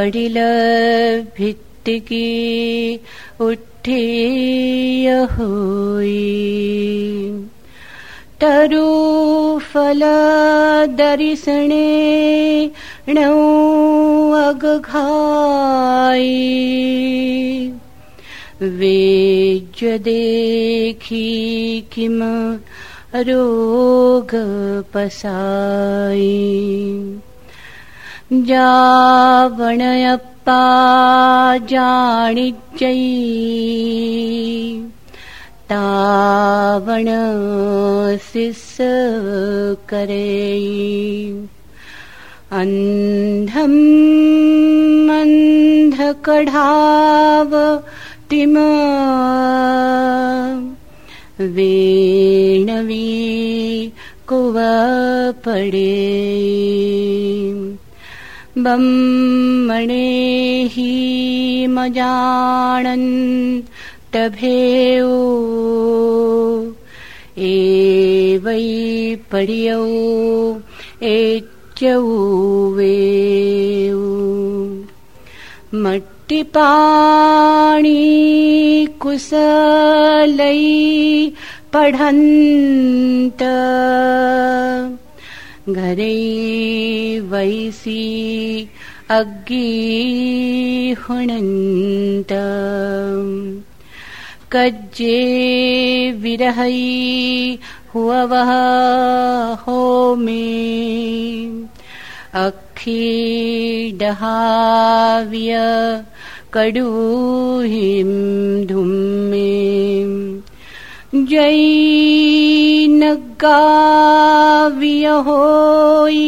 पडिल भित्तिकी उठिय होई तरुफल दर्शने णौ अगघाई वेज्य देखी किम रोग पसाई जावणयप्पा जाणिज्यै। तावण शिस करे। अन्धम् अन्धकढाव तिम। वेणवी कुव पडे म् ब्रह्मणेहि मणन् तभे एवै पर्यौ एच्यौ वे मट्टिपाणि कुसलै पढन्त। घरै वैसी अग्गी हुणन्त। कज्जे विरहै हुवः हो मे अखी कडूहिं धुम्मे जै नगाव्य होई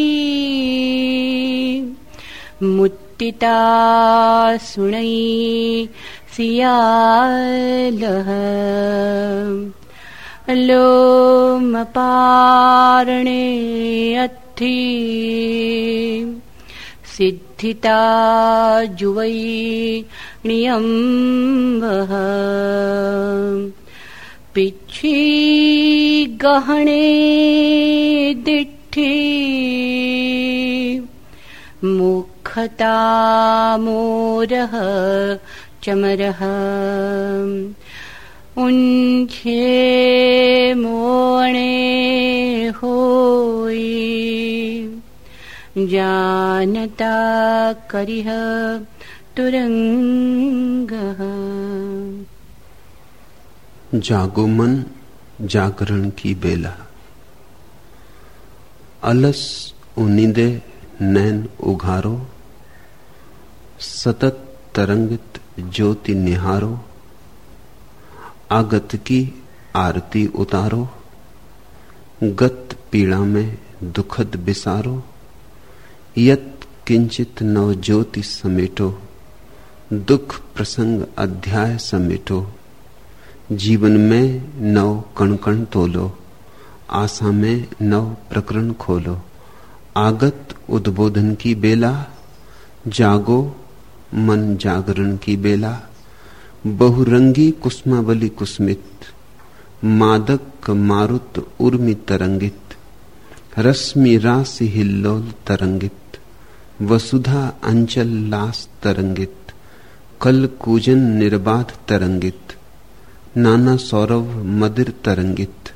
मुत्तिता सुणै सियालः लोमपारणे अथि। सिद्धिता जुवै नियम्बः पिच्छी गहणे दिट्ठी। मुखता मोरः चमरः उञ्छे मोणे होई। जानता करिह तुरंगः जागो मन, जागरण की बेला। अलस उनिदे नैन उघारो, सतत तरंगित ज्योति निहारो, आगत की आरती उतारो, गत पीड़ा में दुखद बिसारो, यत किंचित नव ज्योति समेटो, दुख प्रसंग अध्याय समेटो। जीवन में नव कण कण तोलो, आशा में नव प्रकरण खोलो। आगत उद्बोधन की बेला, जागो मन जागरण की बेला। बहुरंगी कुसुमावली कुस्मित, मादक मारुत उर्मी तरंगित। रश्मि राशि हिल्लोल तरंगित, वसुधा अंचल लास तरंगित। कल कूजन निर्बाध तरंगित। नाना सौरव मदिर तरंगित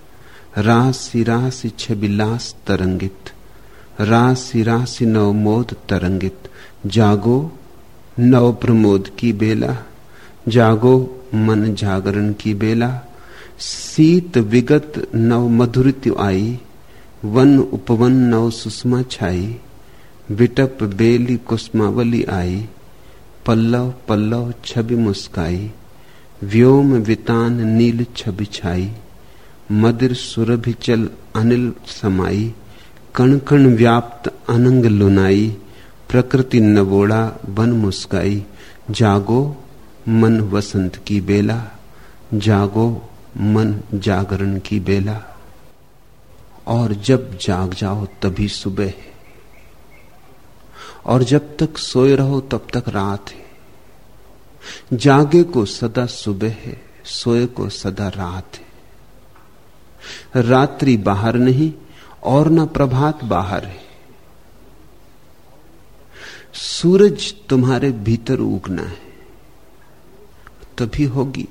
राशि राशि छबिलास तरंगित राशि राशि नवमोद तरंगित। जागो नव प्रमोद की बेला, जागो मन जागरण की बेला। शीत विगत नव मधुरित आई, वन उपवन नव सुषमा छाई। विटप बेली कुसमावली आई, पल्लव पल्लव छवि मुस्काई। व्योम वितान नील छवि छाई, मदिर सुरभि चल अनिल समाई कण कण व्याप्त अनंग लुनाई, प्रकृति नवोड़ा बन मुस्काई। जागो, मन वसंत की बेला, जागो, मन जागरण की बेला। और जब जाग जाओ तभी सुबह है। और जब तक सोए रहो तब तक रात है। जागे को सदा सुबह है, सोए को सदा रात है। रात्रि बाहर नहीं और न प्रभात बाहर है। सूरज तुम्हारे भीतर उगना है, तभी होगी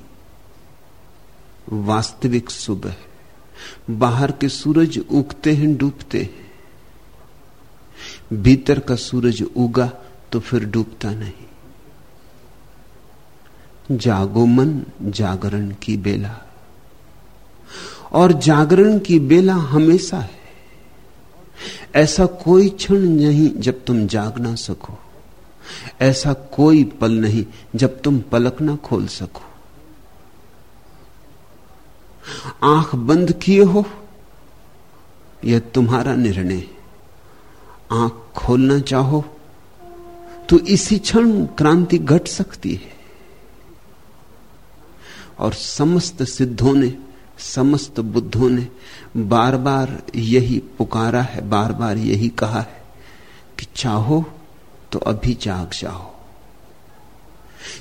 वास्तविक सुबह। बाहर के सूरज उगते हैं, डूबते हैं। भीतर का सूरज उगा तो फिर डूबता नहीं। जागो मन, जागरण की बेला। और जागरण की बेला हमेशा है। ऐसा कोई क्षण नहीं जब तुम जाग ना सको। ऐसा कोई पल नहीं जब तुम पलक ना खोल सको। आँख बंद किए हो, यह तुम्हारा निर्णय। आँख खोलना चाहो तो इसी क्षण क्रांति घट सकती है। और समस्त सिद्धों ने, समस्त बुद्धों ने बार बार यही पुकारा है बार बार यही कहा है कि चाहो तो अभी जाग जाओ।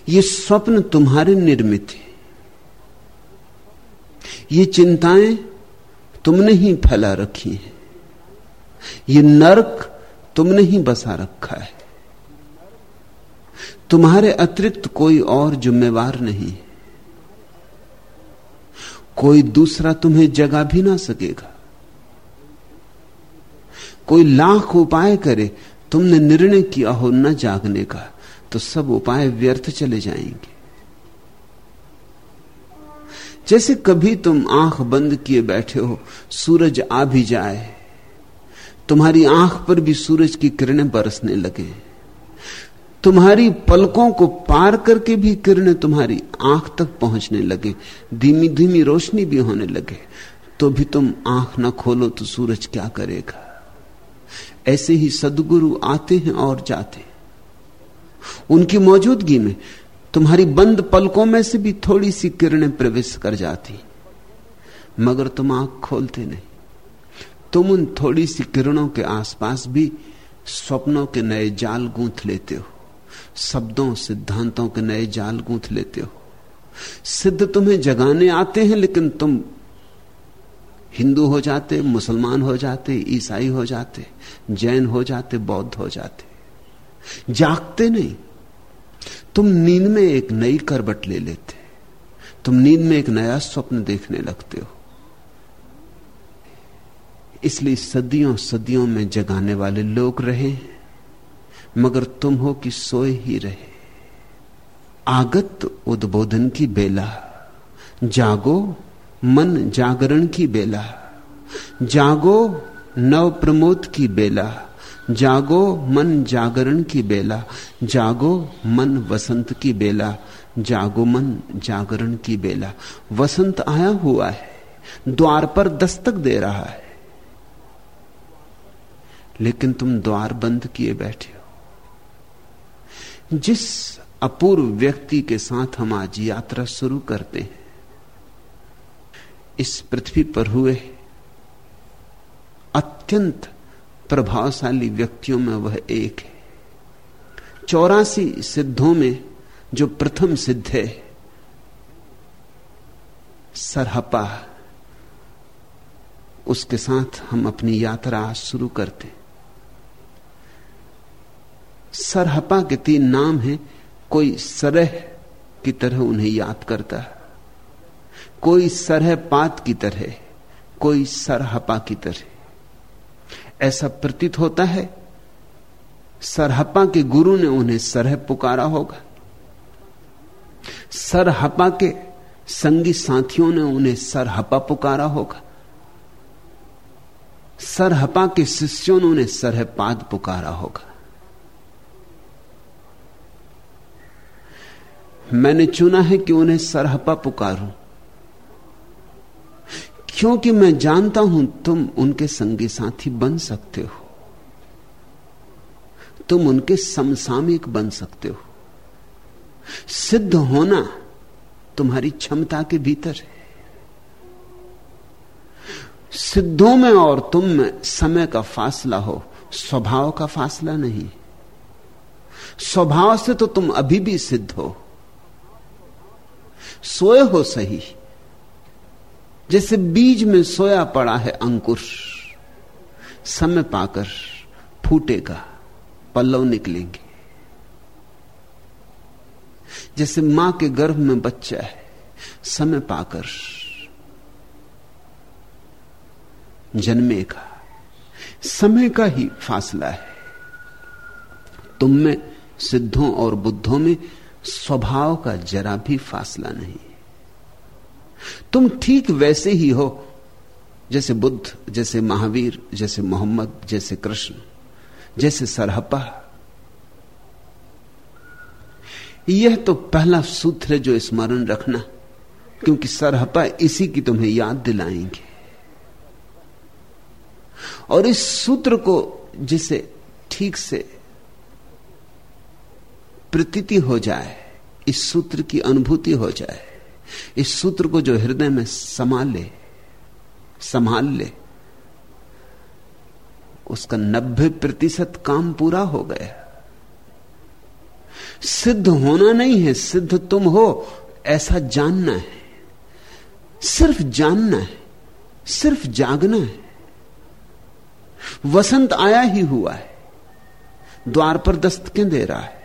ये स्वप्न तुम्हारे निर्मित है। ये चिंताएँ तुमने ही फैला रखी हैं। ये नरक तुमने ही बसा रखा है। तुम्हारे अतिरिक्त कोई और जिम्मेवार नहीं है। कोई दूसरा तुम्हें जगा भी ना सकेगा। कोई लाख उपाय करे, तुमने निर्णय किया हो न जागने का तो सब उपाय व्यर्थ चले जाएँगे। जैसे कभी तुम आँख बंद किए बैठे हो, सूरज आ भी जाए, तुम्हारी आँख पर भी सूरज की किरणें बरसने लगे। तुम्हारी पलकों को पार करके भी किरणें तुम्हारी आँख तक पहुँचने लगे धीमी धीमी रोशनी भी होने लगे। तो भी तुम आँख ना खोलो तो सूरज क्या करेगा? ऐसे ही सदगुरु आते हैं और जाते हैं। उनकी मौजूदगी में तुम्हारी बंद पलकों में से भी थोड़ी सी किरणें प्रवेश कर जाती। मगर तुम आँख खोलते नहीं। तुम उन थोड़ी सी किरणों के आसपास भी स्वप्नों के नए जाल गूंथ लेते हो। शब्दों, सिद्धांतों के नए जाल गूंथ लेते हो। सिद्ध तुम्हें जगाने आते हैं, लेकिन तुम हिंदू हो जाते, मुसलमान हो जाते, ईसाई हो जाते, जैन हो जाते, बौद्ध हो जाते। जागते नहीं। तुम नींद में एक नई करबट ले लेते। तुम नींद में एक नया स्वप्न देखने लगते हो। इसलिए सदियों सदियों में जगाने वाले लोग रहे। मगर तुम हो कि सोए ही रहे। आगत उद्बोधन की बेला, जागो मन जागरण की बेला, जागो नव प्रमोद की बेला, जागो मन जागरण की बेला, जागो मन वसंत की बेला, जागो मन जागरण की बेला। वसंत आया हुआ है, द्वार पर दस्तक दे रहा है, लेकिन तुम द्वार बंद किए बैठे जिस अपूर्व व्यक्ति के साथ हम आज यात्रा शुरू करते हैं, इस पृथ्वी पर हुए अत्यंत प्रभावशाली व्यक्तियों में वह एक है। चौरासी सिद्धों में जो प्रथम सिद्ध है, सरहपा, उसके साथ हम अपनी यात्रा शुरू करते सरहपा के तीन नाम हैं, कोई सरह की तरह उन्हें याद करता है, कोई सरह पात की तरह, कोई सरहपा की तरह। ऐसा प्रतीत होता है, सरहपा के गुरु ने उन्हें सरह पुकारा होगा। सरहपा के संगी साथियों ने उन्हें सरहपा पुकारा होगा। सरहपा के शिष्यों ने उन्हें सरहपाद पुकारा होगा। मैंने चुना है कि उन्हें सरहपा पुकारूं। क्योंकि मैं जानता हूँ तुम उनके संगी साथी बन सकते हो। तुम उनके समसामयिक बन सकते हो। सिद्ध होना तुम्हारी क्षमता के भीतर है। सिद्धों में और तुम में समय का फासला हो, स्वभाव का फासला नहीं। स्वभाव से तो तुम अभी भी सिद्ध हो। सोए हो सही। जैसे बीज में सोया पड़ा है अंकुर, समय पाकर फूटेगा, पल्लव निकलेंगे। जैसे माँ के गर्भ में बच्चा है, समय पाकर जन्मेगा। समय का ही फासला है। तुम में सिद्धों और बुद्धों में स्वभाव का जरा भी फासला नहीं। तुम ठीक वैसे ही हो, जैसे बुद्ध, जैसे महावीर, जैसे मोहम्मद, जैसे कृष्ण, जैसे सरहपा। यह तो पहला सूत्र है जो स्मरण रखना, क्योंकि सरहपा इसी की तुम्हें याद दिलाएँगे। और इस सूत्र को जिसे ठीक से प्रतीति हो जाए, इस सूत्र की अनुभूति हो जाए, इस सूत्र को जो हृदय में संभाल ले संभाल ले, उसका नब्बे प्रतिशत काम पूरा हो गया। सिद्ध होना नहीं है, सिद्ध तुम हो, ऐसा जानना है। सिर्फ़ जानना है, सिर्फ़ जागना है। वसंत आया ही हुआ है द्वार पर दस्तकें दे रहा है?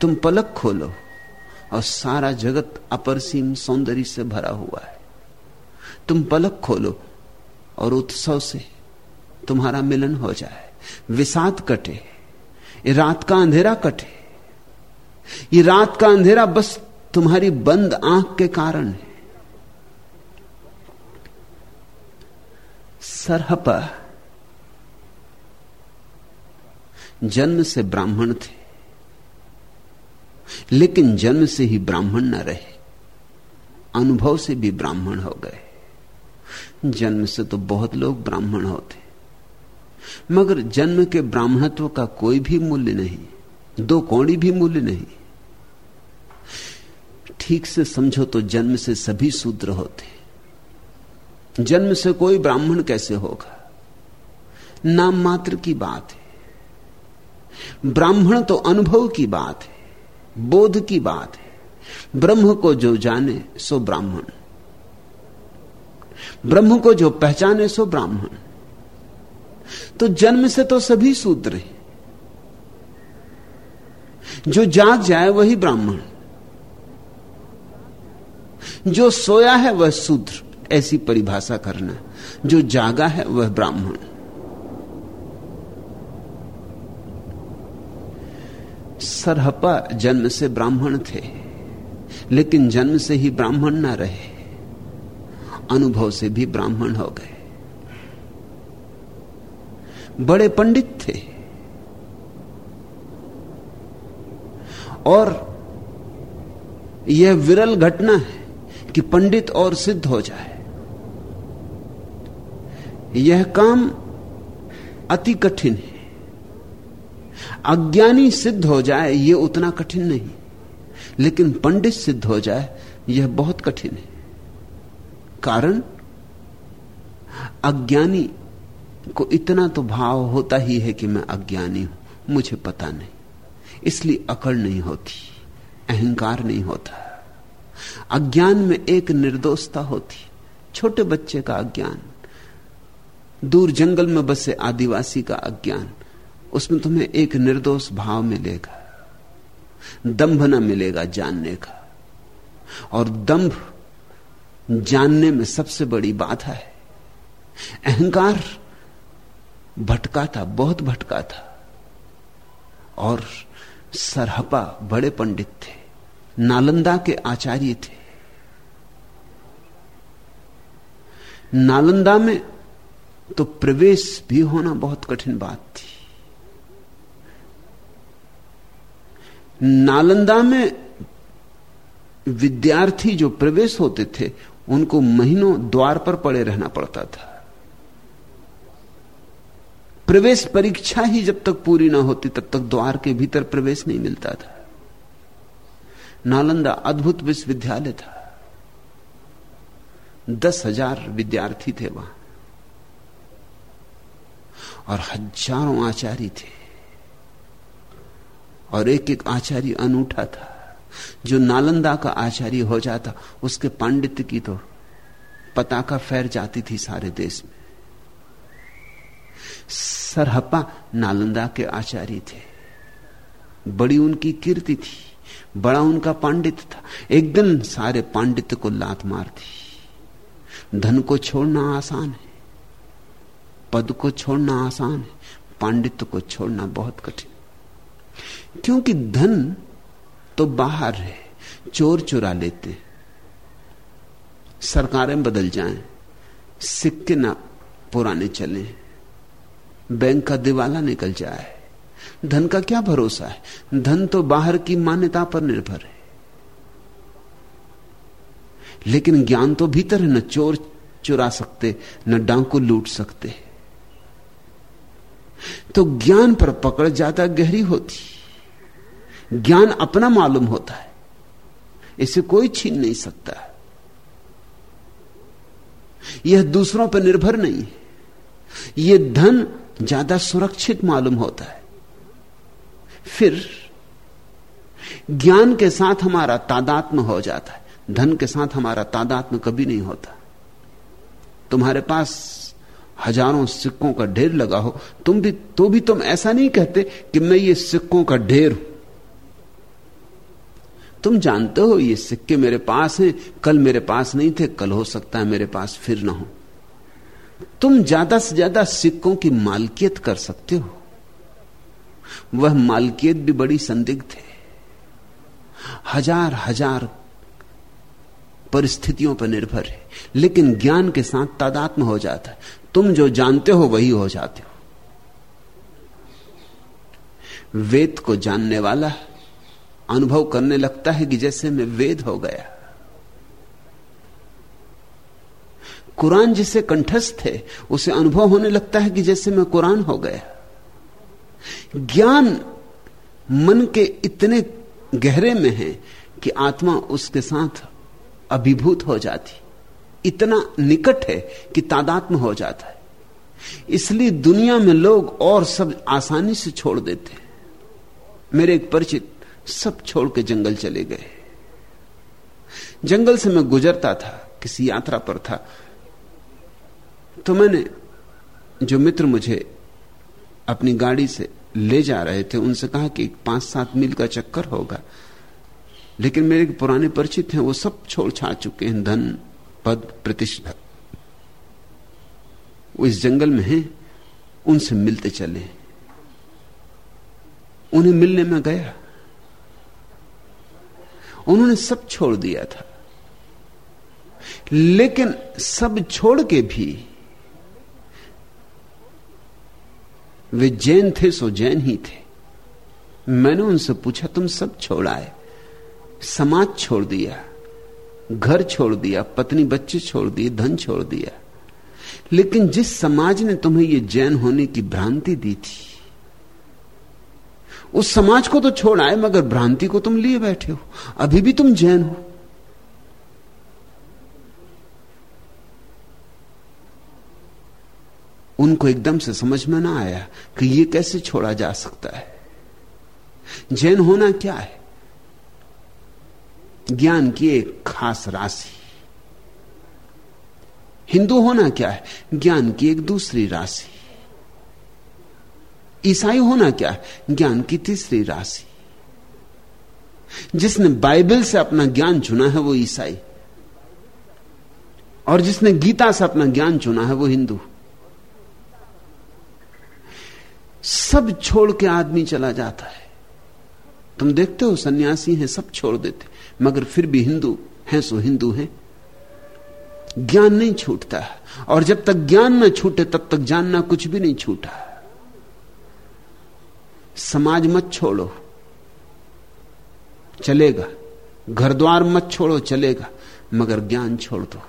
तुम पलक खोलो और सारा जगत अपरसीम सौंदर्य से भरा हुआ है। तुम पलक खोलो और उत्सव से तुम्हारा मिलन हो जाए। विषाद कटे रात का अंधेरा कटे। ये रात का अंधेरा बस तुम्हारी बंद आँख के कारण है। सरहपा जन्म से ब्राह्मण थे। लेकिन जन्म से ही ब्राह्मण न रहे, अनुभव से भी ब्राह्मण हो गए। जन्म से तो बहुत लोग ब्राह्मण होते, मगर जन्म के ब्राह्मणत्व का कोई भी मूल्य नहीं, दो कौड़ी भी मूल्य नहीं। ठीक से समझो तो जन्म से सभी सूत्र होते, जन्म से कोई ब्राह्मण कैसे होगा? नाम मात्र की बात है, ब्राह्मण तो अनुभव की बात है। बोध की बात है। ब्रह्म को जो जाने सो ब्राह्मण। ब्रह्म को जो पहचाने सो ब्राह्मण। तो जन्म से तो सभी सूत्र हैं। जो जाग जाए वही ब्राह्मण। जो सोया है वह सूत्र, ऐसी परिभाषा करना। जो जागा है वह ब्राह्मण। सरहपा जन्म से ब्राह्मण थे, लेकिन जन्म से ही ब्राह्मण ना रहे, अनुभव से भी ब्राह्मण हो गए। बड़े पंडित थे। और यह विरल घटना है कि पंडित और सिद्ध हो जाए। यह काम अति कठिन है। अज्ञानी सिद्ध हो जाए यह उतना कठिन नहीं। लेकिन पंडित सिद्ध हो जाए, यह बहुत कठिन है। कारण? अज्ञानी को इतना तो भाव होता ही है कि मैं अज्ञानी हूँ, मुझे पता नहीं। इसलिए अकड़ नहीं होती, अहंकार नहीं होता। अज्ञान में एक निर्दोषता होती, छोटे बच्चे का अज्ञान, दूर जंगल में बसे आदिवासी का अज्ञान। उसमें तुम्हें एक निर्दोष भाव मिलेगा, दंभ न मिलेगा जानने का। और दंभ जानने में सबसे बड़ी बाधा है। अहंकार भटका था बहुत भटका था और सरहपा बड़े पंडित थे, नालंदा के आचार्य थे। नालंदा में तो प्रवेश भी होना बहुत कठिन बात थी। नालंदा में विद्यार्थी जो प्रवेश होते थे, उनको महीनों द्वार पर पड़े रहना पड़ता था। प्रवेश परीक्षा ही जब तक पूरी ना होती, तब तक द्वार के भीतर प्रवेश नहीं मिलता था। नालंदा अद्भुत विश्वविद्यालय था। दस हज़ार विद्यार्थी थे वहाँ। और हज़ारों आचार्य थे। और एक एक आचार्य अनूठा था। जो नालंदा का आचार्य हो जाता, उसके पांडित्य की तो पताका फैर जाती थी सारे देश में। सरहपा नालंदा के आचार्य थे। बड़ी उनकी कीर्ति थी, बड़ा उनका पांडित्य था। एक दिन सारे पांडित्य को लात मार दी धन को छोड़ना आसान है, पद को छोड़ना आसान है पांडित्य को छोड़ना बहुत कठिन। क्योंकि धन तो बाहर है, चोर चुरा लेते। सरकारें बदल जाएँ, सिक्के ना पुराने चले। बैंक का दिवाला निकल जाए। धन का क्या भरोसा है? धन तो बाहर की मान्यता पर निर्भर है। लेकिन ज्ञान तो भीतर है, न चोर चुरा सकते, न डांकू लूट सकते। तो ज्ञान पर पकड़ ज़्यादा गहरी होती। ज्ञान अपना मालूम होता है। इसे कोई छीन नहीं सकता। यह दूसरों पर निर्भर नहीं है। यह धन ज़्यादा सुरक्षित मालूम होता है। फिर, ज्ञान के साथ हमारा तादात्म हो जाता है। धन के साथ हमारा तादात्म कभी नहीं होता। तुम्हारे पास हज़ारों सिक्कों का ढेर लगा हो। तुम भी तो भी तुम ऐसा नहीं कहते कि मैं ये सिक्कों का ढेर हूँ। तुम जानते हो ये सिक्के मेरे पास हैं, कल मेरे पास नहीं थे, कल हो सकता है मेरे पास फिर ना हो। तुम ज़्यादा से ज़्यादा सिक्कों की मालकियत कर सकते हो। वह मालकियत भी बड़ी संदिग्ध है। हज़ार हज़ार परिस्थितियों पर निर्भर है, लेकिन ज्ञान के साथ तादात्म हो जाता है। तुम जो जानते हो वही हो जाते हो। वेद को जानने वाला अनुभव करने लगता है कि जैसे मैं वेद हो गया। कुरान जिसे कंठस्थ है, उसे अनुभव होने लगता है कि जैसे मैं कुरान हो गया। ज्ञान मन के इतने गहरे में है कि आत्मा उसके साथ अभिभूत हो जाती। इतना निकट है कि तादात्म हो जाता है। इसलिए दुनिया में लोग और सब आसानी से छोड़ देते हैं। मेरे एक परिचित सब छोड़ के जंगल चले गए। जंगल से मैं गुजरता था, किसी यात्रा पर था। तो मैंने जो मित्र मुझे अपनी गाड़ी से ले जा रहे थे, उनसे कहा कि पाँच सात मील का चक्कर होगा। लेकिन मेरे पुराने परिचित हैं, वो सब छोड़ छाड़ चुके हैं, धन, पद, प्रतिष्ठा। वो इस जंगल में हैं, उनसे मिलते चले। उन्हें मिलने में गया। उन्होंने सब छोड़ दिया था। लेकिन सब छोड़ के भी वे जैन थे, सो जैन ही थे। मैंने उनसे पूछा, तुम सब छोड़ाए समाज छोड़ दिया, घर छोड़ दिया, पत्नी बच्चे छोड़ दिए, धन छोड़ दिया। लेकिन जिस समाज ने तुम्हें यह जैन होने की भ्रांति दी थी उस समाज को तो छोड़ आए, मगर भ्रांति को तुम लिए बैठे हो। अभी भी तुम जैन हो। उनको एकदम से समझ में ना आया कि यह कैसे छोड़ा जा सकता है। जैन होना क्या है? ज्ञान की एक खास राशि। हिंदू होना क्या है? ज्ञान की एक दूसरी राशि। ईसाई होना क्या है? ज्ञान की तीसरी राशि। जिसने बाइबल से अपना ज्ञान चुना है वो ईसाई। और जिसने गीता से अपना ज्ञान चुना है वो हिंदू। सब छोड़ के आदमी चला जाता है। तुम देखते हो, सन्यासी हैं, सब छोड़ देते। मगर फिर भी हिंदू हैं, सो हिंदू हैं। ज्ञान नहीं छूटता और जब तक ज्ञान न छूटे, तब तक जानना कुछ भी नहीं छूटा। समाज मत छोड़ो। चलेगा। घर द्वार मत छोड़ो, चलेगा। मगर ज्ञान छोड़ दो।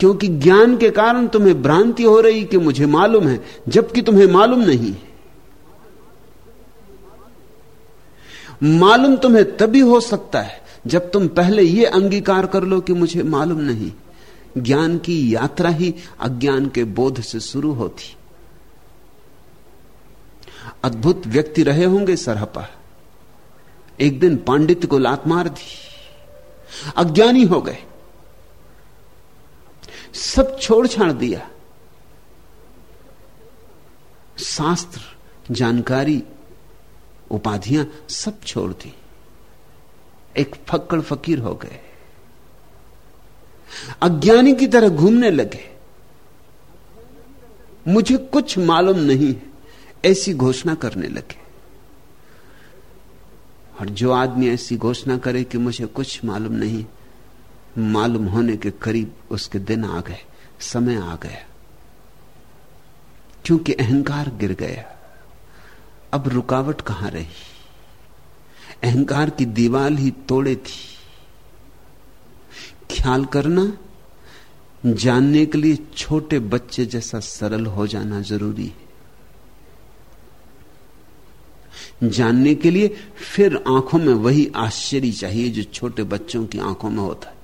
क्योंकि ज्ञान के कारण तुम्हें भ्रांति हो रही कि मुझे मालूम है, जबकि तुम्हें मालूम नहीं। मालूम तुम्हें तभी हो सकता है, जब तुम पहले यह अंगीकार कर लो कि मुझे मालूम नहीं। ज्ञान की यात्रा ही अज्ञान के बोध से शुरू होती। अद्भुत व्यक्ति रहे होंगे सरहपा एक दिन पांडित्य को लात मार दी। अज्ञानी हो गए। सब छोड़ छाड़ दिया। शास्त्र, जानकारी, उपाधियाँ सब छोड़ दी। एक फक्कड़ फकीर हो गए। अज्ञानी की तरह घूमने लगे। मुझे कुछ मालूम नहीं ऐसी घोषणा करने लगे। और जो आदमी ऐसी घोषणा करे कि मुझे कुछ मालूम नहीं, मालूम होने के करीब उसके दिन आ गए, समय आ गया। क्योंकि अहंकार गिर गया। अब रुकावट कहाँ रही? अहंकार की दीवार ही तोड़े थी। ख्याल करना, जानने के लिए छोटे बच्चे जैसा सरल हो जाना ज़रूरी है। जानने के लिए फिर आँखों में वही आश्चर्य चाहिए जो छोटे बच्चों की आँखों में होता है।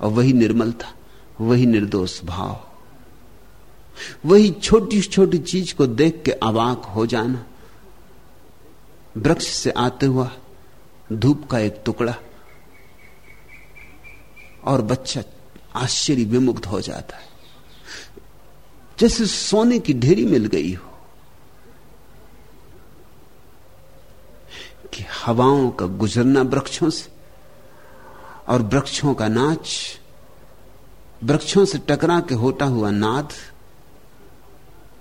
और वही निर्मलता, वही निर्दोष भाव। वही छोटी छोटी चीज़ को देख के अवाक हो जाना। वृक्ष से आते हुआ धूप का एक टुकड़ा और बच्चा आश्चर्य विमुक्त हो जाता है। जैसे सोने की ढेरी मिल गई हो। कि हवाओं का गुजरना वृक्षों से और वृक्षों का नाच, वृक्षों से टकरा के होता हुआ नाद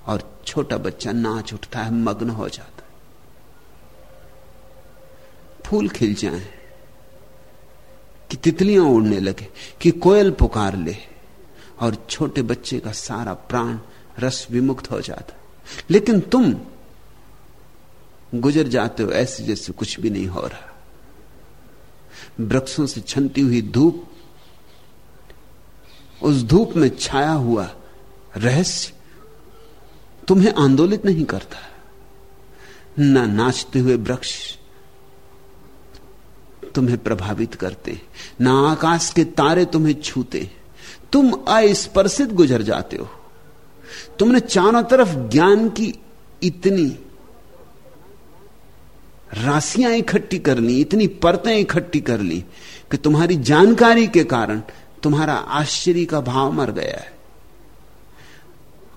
और छोटा बच्चा नाच उठता है, मग्न हो जाता है। फूल खिल जाए, कि तितलियाँ उड़ने लगे, कि कोयल पुकार ले और छोटे बच्चे का सारा प्राण रस विमुक्त हो जाता लेकिन तुम गुजर जाते हो, ऐसे जैसे कुछ भी नहीं हो रहा। वृक्षों से छनती हुई धूप, उस धूप में छाया हुआ रहस्य तुम्हें आंदोलित नहीं करता। ना नाचते हुए वृक्ष तुम्हें प्रभावित करते ना आकाश के तारे तुम्हें छूते तुम अस्पर्शित गुजर जाते हो। तुमने चारों तरफ़ ज्ञान की इतनी राशियाँ इकट्ठी कर ली, इतनी परतें इकट्ठी कर ली कि तुम्हारी जानकारी के कारण तुम्हारा आश्चर्य का भाव मर गया है।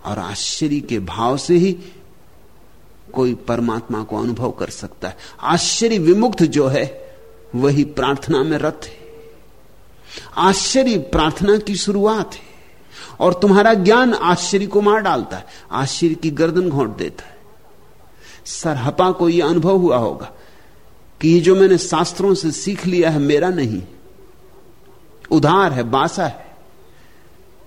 और आश्चर्य के भाव से ही कोई परमात्मा को अनुभव कर सकता है। आश्चर्य विमुक्त जो है, वही प्रार्थना में रत है। आश्चर्य प्रार्थना की शुरुआत है। और तुम्हारा ज्ञान आश्चर्य को मार डालता है। आश्चर्य की गर्दन घोंट देता है। सरहपा को यह अनुभव हुआ होगा कि ये जो मैंने शास्त्रों से सीख लिया है, मेरा नहीं। उधार है, बासा है।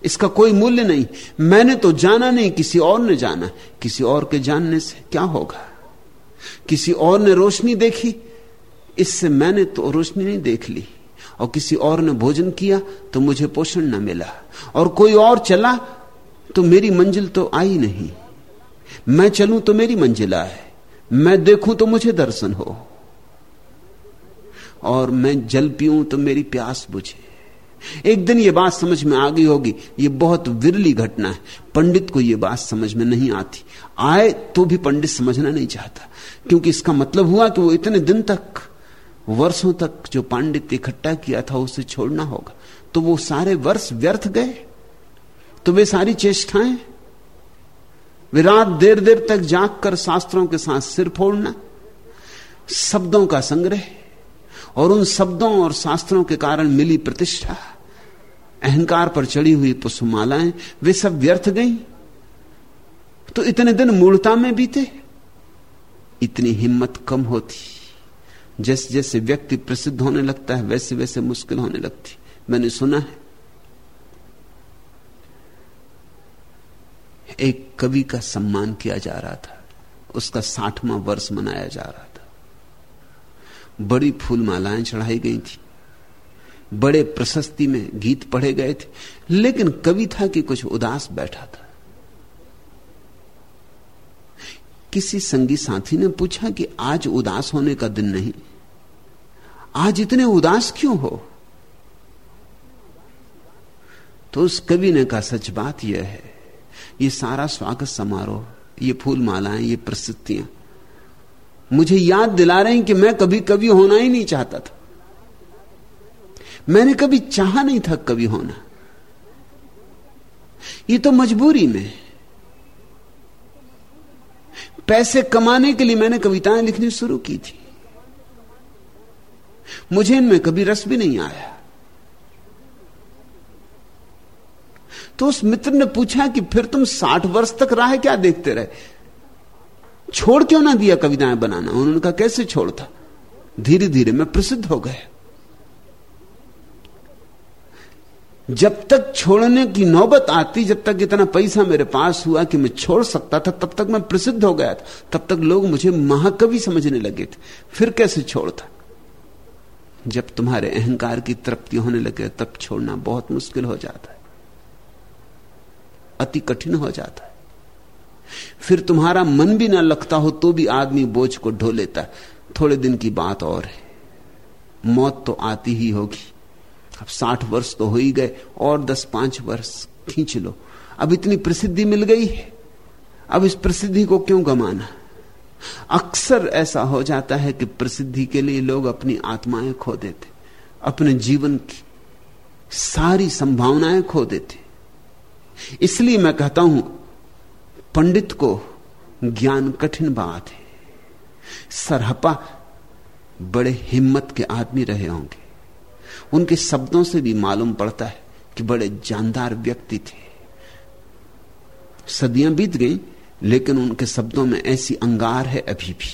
इसका कोई मूल्य नहीं। मैंने तो जाना नहीं, किसी और ने जाना। किसी और के जानने से क्या होगा? किसी और ने रोशनी देखी? इससे मैंने तो रोशनी नहीं देख ली। और किसी और ने भोजन किया तो मुझे पोषण न मिला। और कोई और चला तो मेरी मंजिल तो आई नहीं। मैं चलूँ तो मेरी मंजिल आए। मैं देखूँ तो मुझे दर्शन हो। और मैं जल पीऊं तो मेरी प्यास बुझे। एक दिन यह बात समझ में आ गई होगी यह बहुत विरली घटना है। पंडित को यह बात समझ में नहीं आती। आए तो भी पंडित समझना नहीं चाहता। क्योंकि इसका मतलब हुआ कि वो इतने दिन तक, वर्षों तक जो पांडित्य इकट्ठा किया था, उसे छोड़ना होगा। तो वो सारे वर्ष व्यर्थ गए। तो वे सारी चेष्टाएँ वे रात देर देर तक जाग कर शास्त्रों के साथ सिर फोड़ना, शब्दों का संग्रह, और उन शब्दों और शास्त्रों के कारण मिली प्रतिष्ठा, अहंकार पर चढ़ी हुई पुष्पमालाएँ, वे सब व्यर्थ गई। तो इतने दिन मूर्ता में बीते। इतनी हिम्मत कम होती। जैसे जैसे व्यक्ति प्रसिद्ध होने लगता है वैसे वैसे मुश्किल होने लगती। मैंने सुना है। एक कवि का सम्मान किया जा रहा था। उसका साठवां वर्ष मनाया जा रहा था। बड़ी फूल मालाएँ चढ़ाई गई थी। बड़े प्रशस्ति में गीत पढ़े गए थे। लेकिन कवि था कि कुछ उदास बैठा था। किसी संगी साथी ने पूछा कि आज उदास होने का दिन नहीं। आज इतने उदास क्यों हो? तो उस कवि ने कहा, सच बात यह है ये सारा स्वागत समारोह, ये फूल मालाएँ ये प्रसिद्धियाँ मुझे याद दिला रहे हैं कि मैं कभी कवि होना ही नहीं चाहता था। मैंने कभी चाहा नहीं था कवि होना। ये तो मजबूरी में। पैसे कमाने के लिए मैंने कविताएँ लिखनी शुरू की थी। मुझे इनमें कभी रस भी नहीं आया। तो उस मित्र ने पूछा कि फिर तुम साठ वर्ष तक राह क्या देखते रहे? छोड़ क्यों ना दिया कविताएँ बनाना? उन्होंने कहा, कैसे छोड़ता धीरे धीरे मैं प्रसिद्ध हो गया। जब तक छोड़ने की नौबत आती, जब तक इतना पैसा मेरे पास हुआ कि मैं छोड़ सकता था, तब तक मैं प्रसिद्ध हो गया था। तब तक लोग मुझे महाकवि समझने लगे थे। फिर कैसे छोड़ता जब तुम्हारे अहंकार की तृप्ति होने लगे, तब छोड़ना बहुत मुश्किल हो जाता है। अति कठिन हो जाता है। फिर तुम्हारा मन भी ना लगता हो तो भी आदमी बोझ को ढो लेता है। थोड़े दिन की बात और है। मौत तो आती ही होगी। अब साठ वर्ष तो हो ही गए, और दस पाँच वर्ष खींच लो। अब इतनी प्रसिद्धि मिल गई है। अब इस प्रसिद्धि को क्यों गमाना? अक्सर ऐसा हो जाता है कि प्रसिद्धि के लिए लोग अपनी आत्माएँ खो देते, अपने जीवन की सारी संभावनाएँ खो देते। इसलिए मैं कहता हूँ, पंडित को ज्ञान कठिन बात है। सरहपा बड़े हिम्मत के आदमी रहे होंगे। उनके शब्दों से भी मालूम पड़ता है कि बड़े जानदार व्यक्ति थे। सदियाँ बीत गई, लेकिन उनके शब्दों में ऐसी अंगार है अभी भी,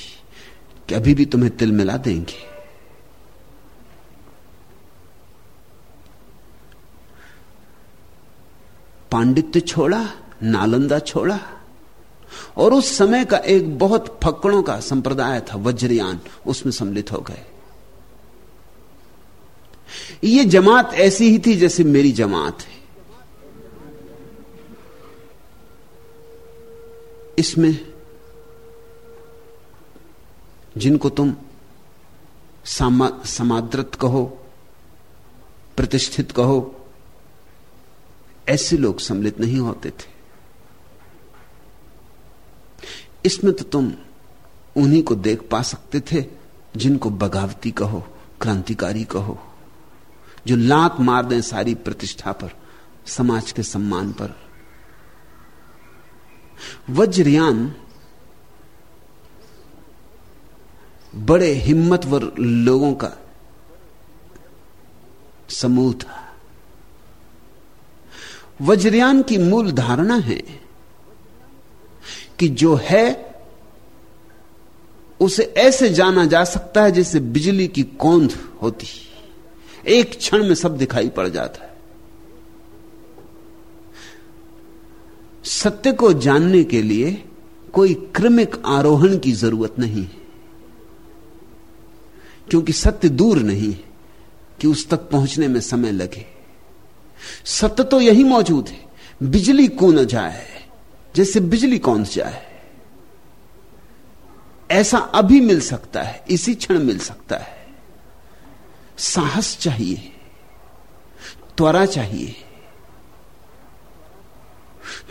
कि अभी भी तुम्हें तिल मिला देंगे। पांडित्य छोड़ा नालंदा छोड़ा। और उस समय का एक बहुत फक्कड़ों का संप्रदाय था वज्रयान उसमें सम्मिलित हो गए। ये जमात ऐसी ही थी जैसे मेरी जमात है। इसमें जिनको तुम समा, समाद्रत कहो प्रतिष्ठित कहो ऐसे लोग सम्मिलित नहीं होते थे। इसमें तो तुम उन्हीं को देख पा सकते थे जिनको बगावती कहो, क्रांतिकारी कहो, जो लात मार दें सारी प्रतिष्ठा पर, समाज के सम्मान पर। वज्रयान बड़े हिम्मतवर लोगों का समूह था। वज्रयान की मूल धारणा है कि जो है, उसे ऐसे जाना जा सकता है जैसे बिजली की कौंध होती। एक क्षण में सब दिखाई पड़ जाता है। सत्य को जानने के लिए कोई क्रमिक आरोहण की ज़रूरत नहीं है। क्योंकि सत्य दूर नहीं है कि उस तक पहुँचने में समय लगे। सत्य तो यही मौजूद है। बिजली को न जाए? जैसे बिजली कौन जाए? ऐसा अभी मिल सकता है, इसी क्षण मिल सकता है। साहस चाहिए, त्वरा चाहिए।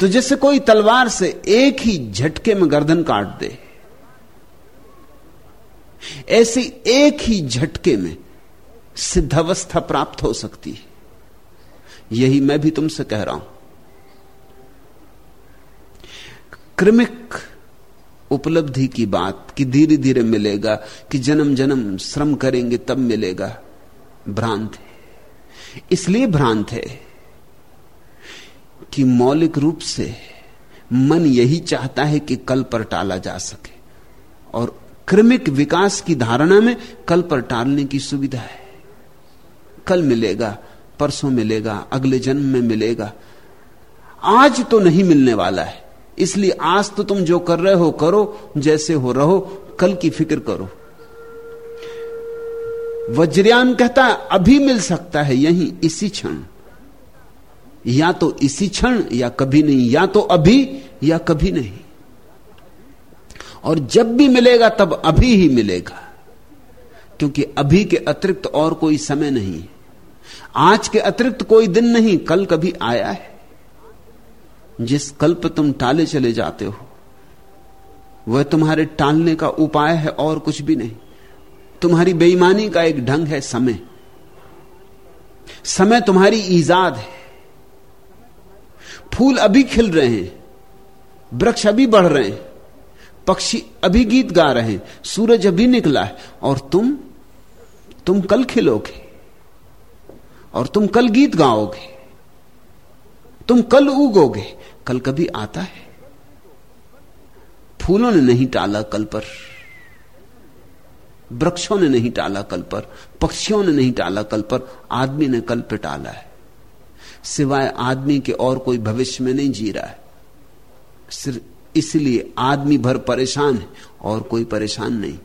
तो जैसे कोई तलवार से एक ही झटके में गर्दन काट दे, ऐसी एक ही झटके में सिद्धावस्था प्राप्त हो सकती है। यही मैं भी तुमसे कह रहा हूँ। क्रमिक उपलब्धि की बात कि धीरे धीरे मिलेगा, कि जन्म जन्म श्रम करेंगे तब मिलेगा, भ्रांत है। इसलिए भ्रांत है कि मौलिक रूप से मन यही चाहता है कि कल पर टाला जा सके, और क्रमिक विकास की धारणा में कल पर टालने की सुविधा है। कल मिलेगा परसों मिलेगा, अगले जन्म में मिलेगा। आज तो नहीं मिलने वाला है। इसलिए आज तो तुम जो कर रहे हो, करो, जैसे हो रहो, कल की फ़िक्र करो। वज्रयान कहता है, अभी मिल सकता है, यही, इसी क्षण। या तो इसी क्षण, या कभी नहीं, या तो अभी, या कभी नहीं। और जब भी मिलेगा, तब अभी ही मिलेगा। क्योंकि अभी के अतिरिक्त और कोई समय नहीं आज के अतिरिक्त कोई दिन नहीं, कल कभी आया है। जिस कल पर तुम टाले चले जाते हो, वह तुम्हारे टालने का उपाय है और कुछ भी नहीं। तुम्हारी बेईमानी का एक ढंग है समय। समय तुम्हारी ईजाद है। फूल अभी खिल रहे हैं, वृक्ष अभी बढ़ रहे हैं, पक्षी अभी गीत गा रहे हैं, सूरज अभी निकला है, और तुम तुम कल खिलोगे। और तुम कल गीत गाओगे। तुम कल उगोगे। कल कभी आता है। फूलों ने नहीं टाला कल पर। वृक्षों ने नहीं टाला कल पर। पक्षियों ने नहीं टाला कल पर। आदमी ने कल पे टाला है। सिवाय आदमी के और कोई भविष्य में नहीं जी रहा है। सिर्फ़ इसलिए आदमी भर परेशान है और कोई परेशान नहीं।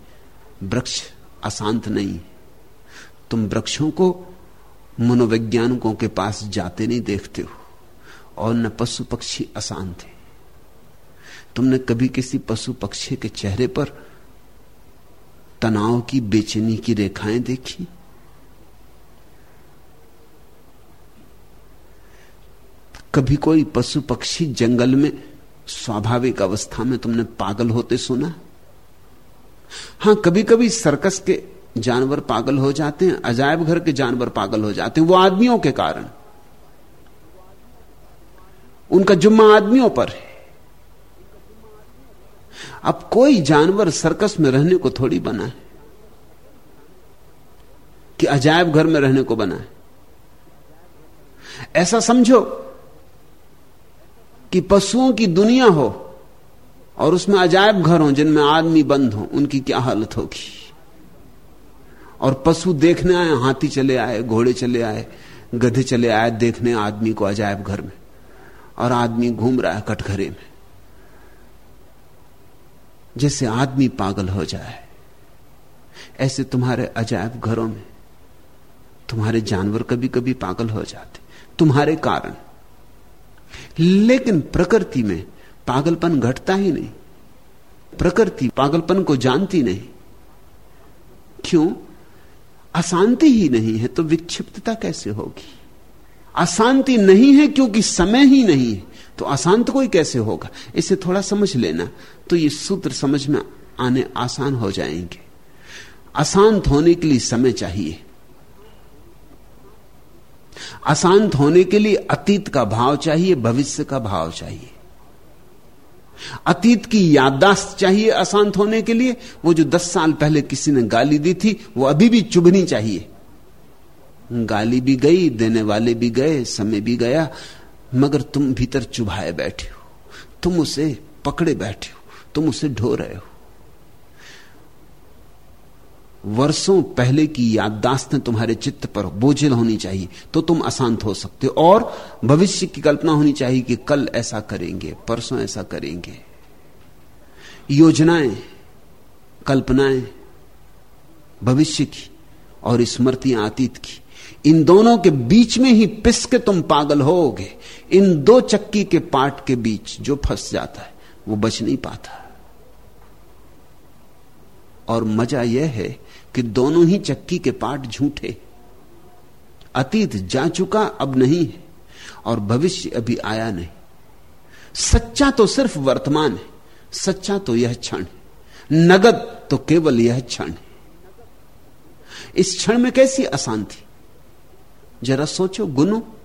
वृक्ष अशांत नहीं तुम वृक्षों को मनोवैज्ञानिकों के पास जाते नहीं देखते हो, और न पशु पक्षी अशांत है तुमने कभी किसी पशु पक्षी के चेहरे पर तनाव की, बेचैनी की रेखाएँ देखी? कभी कोई पशु पक्षी जंगल में स्वाभाविक अवस्था में तुमने पागल होते सुना? हाँ कभी कभी सर्कस के जानवर पागल हो जाते हैं, अजायब घर के जानवर पागल हो जाते हैं, वो आदमियों के कारण। उनका जुम्मा आदमियों पर है। अब कोई जानवर सर्कस में रहने को थोड़ी बना है, कि अजायब घर में रहने को बना है। ऐसा समझो कि पशुओं की दुनिया हो और उसमें अजायब घर हो जिनमें आदमी बंद हो, उनकी क्या हालत होगी? और पशु देखने आए, हाथी चले आए, घोड़े चले आए, गधे चले आए, देखने आदमी को अजायब घर में। और आदमी घूम रहा है कटघरे में। जैसे आदमी पागल हो जाए, ऐसे तुम्हारे अजायब घरों में तुम्हारे जानवर कभी कभी पागल हो जाते, तुम्हारे कारण। लेकिन प्रकृति में पागलपन घटता ही नहीं। प्रकृति पागलपन को जानती नहीं। क्यों? अशांति ही नहीं है तो विक्षिप्तता कैसे होगी? अशांति नहीं है क्योंकि समय ही नहीं है तो अशांत कोई कैसे होगा? इसे थोड़ा समझ लेना तो ये सूत्र समझ में आने आसान हो जाएँगे। अशांत होने के लिए समय चाहिए। अशांत होने के लिए अतीत का भाव चाहिए, भविष्य का भाव चाहिए। अतीत की याददाश्त चाहिए अशांत होने के लिए, वो जो दस साल पहले किसी ने गाली दी थी, वो अभी भी चुभनी चाहिए। गाली भी गई, देने वाले भी गए, समय भी गया, मगर तुम भीतर चुभाए बैठे हो। तुम उसे पकड़े बैठे हो, तुम उसे ढो रहे हो। वर्षों पहले की याददाश्तें तुम्हारे चित्त पर बोझिल होनी चाहिए तो तुम अशांत हो सकते हो। और भविष्य की कल्पना होनी चाहिए कि कल ऐसा करेंगे, परसों ऐसा करेंगे। योजनाएँ, कल्पनाएँ, भविष्य की और स्मृतियाँ अतीत की, इन दोनों के बीच में ही पिस के तुम पागल होोगे। इन दो चक्की के पार्ट के बीच जो फंस जाता है, वो बच नहीं पाता। और मज़ा यह है कि दोनों ही चक्की के पार्ट झूठे। अतीत जा चुका, अब नहीं है, और भविष्य अभी आया नहीं। सच्चा तो सिर्फ़ वर्तमान है, सच्चा तो यह क्षण है। नगद तो केवल यह क्षण है। इस क्षण में कैसी अशांति? जरा सोचो, गुनो।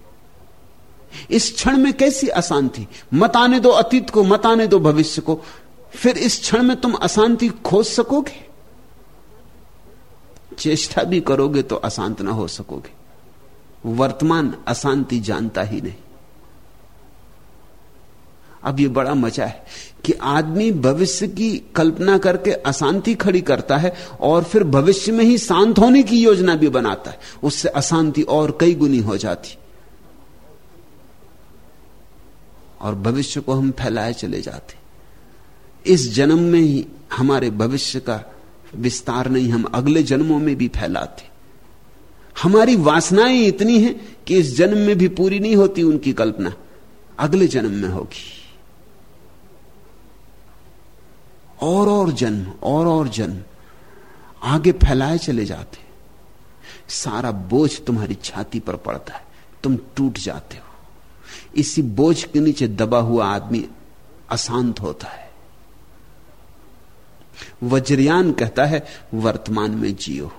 इस क्षण में कैसी अशांति? मत आने दो अतीत को, मत आने दो भविष्य को। फिर इस क्षण में तुम अशांति खोज सकोगे? चेष्टा भी करोगे तो अशांत ना हो सकोगे। वर्तमान अशांति जानता ही नहीं। अब ये बड़ा मज़ा है कि आदमी भविष्य की कल्पना करके अशांति खड़ी करता है और फिर भविष्य में ही शांत होने की योजना भी बनाता है। उससे अशांति और कई गुनी हो जाती। और भविष्य को हम फैलाए चले जाते। इस जन्म में ही हमारे भविष्य का विस्तार नहीं, हम अगले जन्मों में भी फैलाते। हमारी वासनाएँ इतनी हैं कि इस जन्म में भी पूरी नहीं होती उनकी कल्पना। अगले जन्म में होगी। और और जन्म, और और जन्म। आगे फैलाए चले जाते। सारा बोझ तुम्हारी छाती पर पड़ता है। तुम टूट जाते हो। इसी बोझ के नीचे दबा हुआ आदमी अशांत होता है। वज्रयान कहता है, वर्तमान में जियो।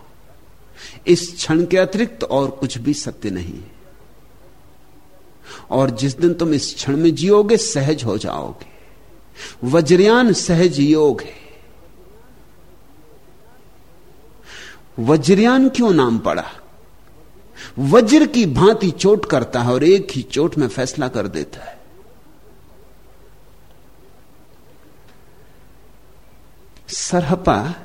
इस क्षण के अतिरिक्त और कुछ भी सत्य नहीं है। और जिस दिन तुम इस क्षण में जियोगे, सहज हो जाओगे। वज्रयान सहज योग है। वज्रयान क्यों नाम पड़ा? वज्र की भांति चोट करता है और एक ही चोट में फैसला कर देता है। सरहपा,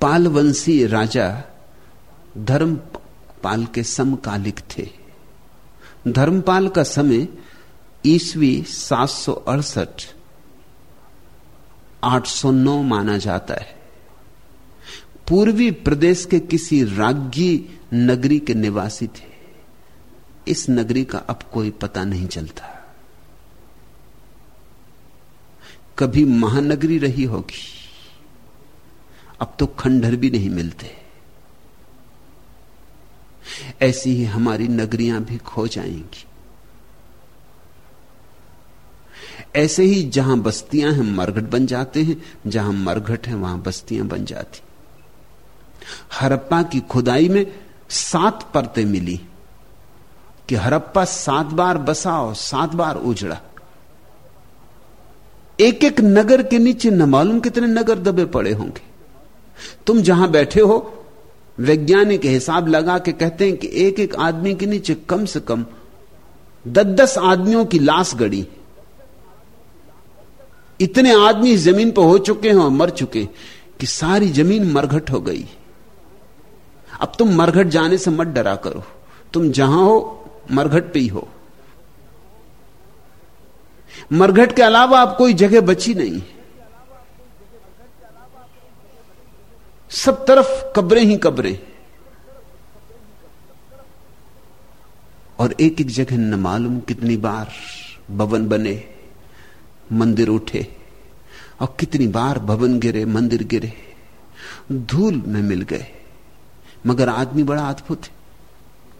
पालवंशी राजा धर्मपाल के समकालिक थे। धर्मपाल का समय ईसवी सात सौ अड़सठ, आठ सौ नौ माना जाता है। पूर्वी प्रदेश के किसी राज्ञी नगरी के निवासी थे। इस नगरी का अब कोई पता नहीं चलता। कभी महानगरी रही होगी। अब तो खंडहर भी नहीं मिलते। ऐसी ही हमारी नगरियाँ भी खो जाएँगी। ऐसे ही जहाँ बस्तियाँ हैं, मरघट बन जाते हैं, जहाँ मरघट है, वहाँ बस्तियाँ बन जाती। हरप्पा की खुदाई में सात परतें मिली। कि हरप्पा सात बार बसा और सात बार उजड़ा। एक एक नगर के नीचे न मालूम कितने नगर दबे पड़े होंगे। तुम जहाँ बैठे हो, वैज्ञानिक हिसाब लगा के कहते हैं कि एक एक आदमी के नीचे कम से कम दस दस आदमियों की लाश गड़ी। इतने आदमी ज़मीन पर हो चुके हैं और मर चुके कि सारी ज़मीन मरघट हो गई। अब तुम मरघट जाने से मत डरा करो। तुम जहाँ हो, मरघट पे ही हो। मरघट के अलावा अब कोई जगह बची नहीं। सब तरफ़ कब्रें ही कब्रें। और एक एक जगह न मालूम कितनी बार भवन बने, मंदिर उठे, और कितनी बार भवन गिरे, मंदिर गिरे। धूल में मिल गए, मगर आदमी बड़ा अद्भुत है।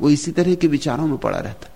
वो इसी तरह के विचारों में पड़ा रहता।